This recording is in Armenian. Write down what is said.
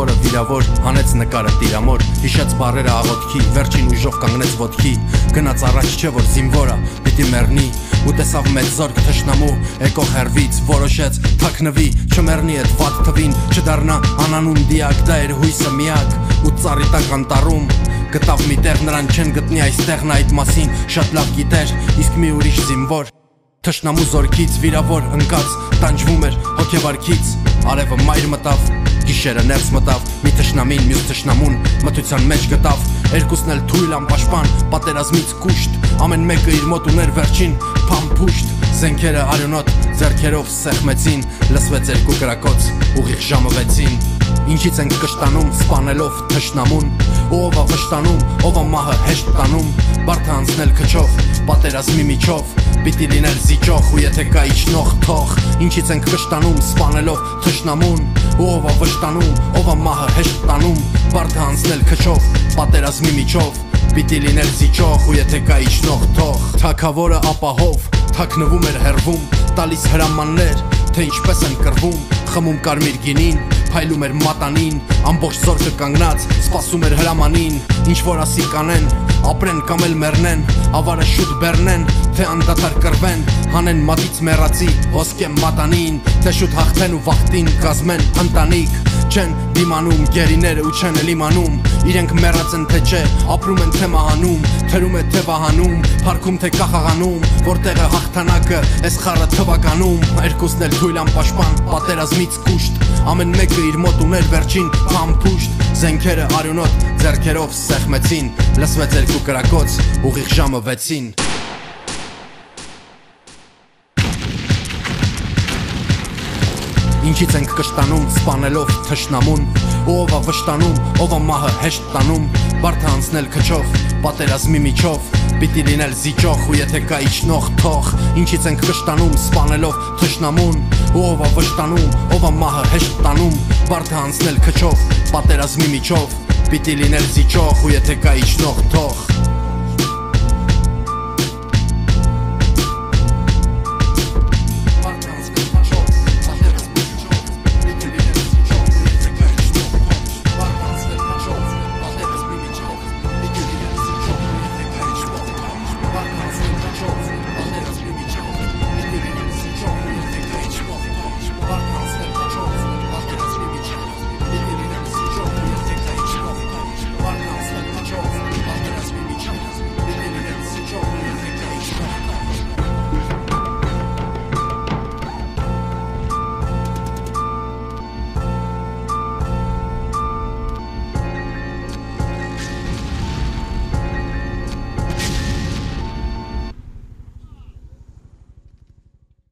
Զինվորը վիրավոր հանեց նկարը տիրամոր Հիշեց բարերը աղոտքի Վերջին ուժով կանգնեց ոտքի Գնաց առաջ չէ որ զինվորը պիտի մեռնի ու տեսավ մեծ զորք թշնամու եկող հերվից որոշեց թաքնվի չմեռնի այդ վատ թվին չդառնա անանուն դիակ դա էր հույսը միակ ու ծառի տակ անտառում գտավ մի տեղ նրան չեն գտնի այստեղն այդ մասին շատ լավ գիտեր իսկ մի ուրիշ զինվոր Թշնամու զորքից վիրավոր ընկած տանջվում էր հոգեվարքից արևը մայր մտավ գիշերը ներս մտավ մի թշնամին մյուս թշնամուն մթության մեջ գտավ երկուսն էլ թույլ անպաշտպան պատերազմից կուշտ ամեն մեկը իր մոտ ուներ վերջին փամփուշտ զենքերը արյունոտ ձեռքերով սեղմեցին լսվեց երկու կրակոց ուղիղ ժամը 6-ին Ինչից ենք կշտանում, սպանելով թշնամուն Ով ա վշտանում, ով ա մահը հեշտ տանում Բարդ անցնել քչով, պատերազմի միջով Պիտի լինել զիջող ու եթե կա իջնող թող Ինչից ենք կշտանում, սպանելով թշնամուն Ով ա վշտանում, ով ա մահը հեշտ տանում Բարդ անցնել քչով, պատերազմի միջով Պիտի լինել զիջող ու եթե կա իջնող թող Թակավորը ապահով, թակնվում էր հերվում Տալիս հրամաններ, թե ինչպես են կրվում Խմում կարմիր գինին, փայլում էր մատանին ամբողջ զորքը կանգնած սպասում էր հրամանին ինչ որ ասի կանեն ապրեն կամ էլ մեռնեն ավարը շուտ բեռնեն թե անդադար կրվեն հանեն մատից մեռածի ոսկե մատանին թե շուտ հաղթեն ու վախտին կազմեն ընտանիք չեն դիմանում գերիները ու չեն էլ իմանում իրենք մեռած են թե չէ ապրում են թե մահանում թերում է թե վահանում փառքում թե կախաղանում որտեղ է հաղթանակը այս խառը թվականում երկուսն էլ թույլ անպաշտպան պատերազմից կուշտ ամեն մեկը իր մոտ ուներ վերջին փամփուշտ զենքերը արյունոտ ձեռքերով սեղմեցին լսվեց երկու կրակոց ուղիղ ժամը 6-ին Ինչից ենք կշտանում, սպանելով թշնամուն Ով ա վշտանում, ով ա մահը հեշտ տանում Բարդ անցնել քչով, պատերազմի միջով Պիտի լինել զիջող ու եթե կա իջնող թող Ինչից ենք կշտանում, սպանելով թշնամուն Ով ա վշտանում, ով ա մահը հեշտ տանում Բարդ անցնել քչով, պատերազմի միջով Պիտի լինել զիջող ու եթե կա իջնող թող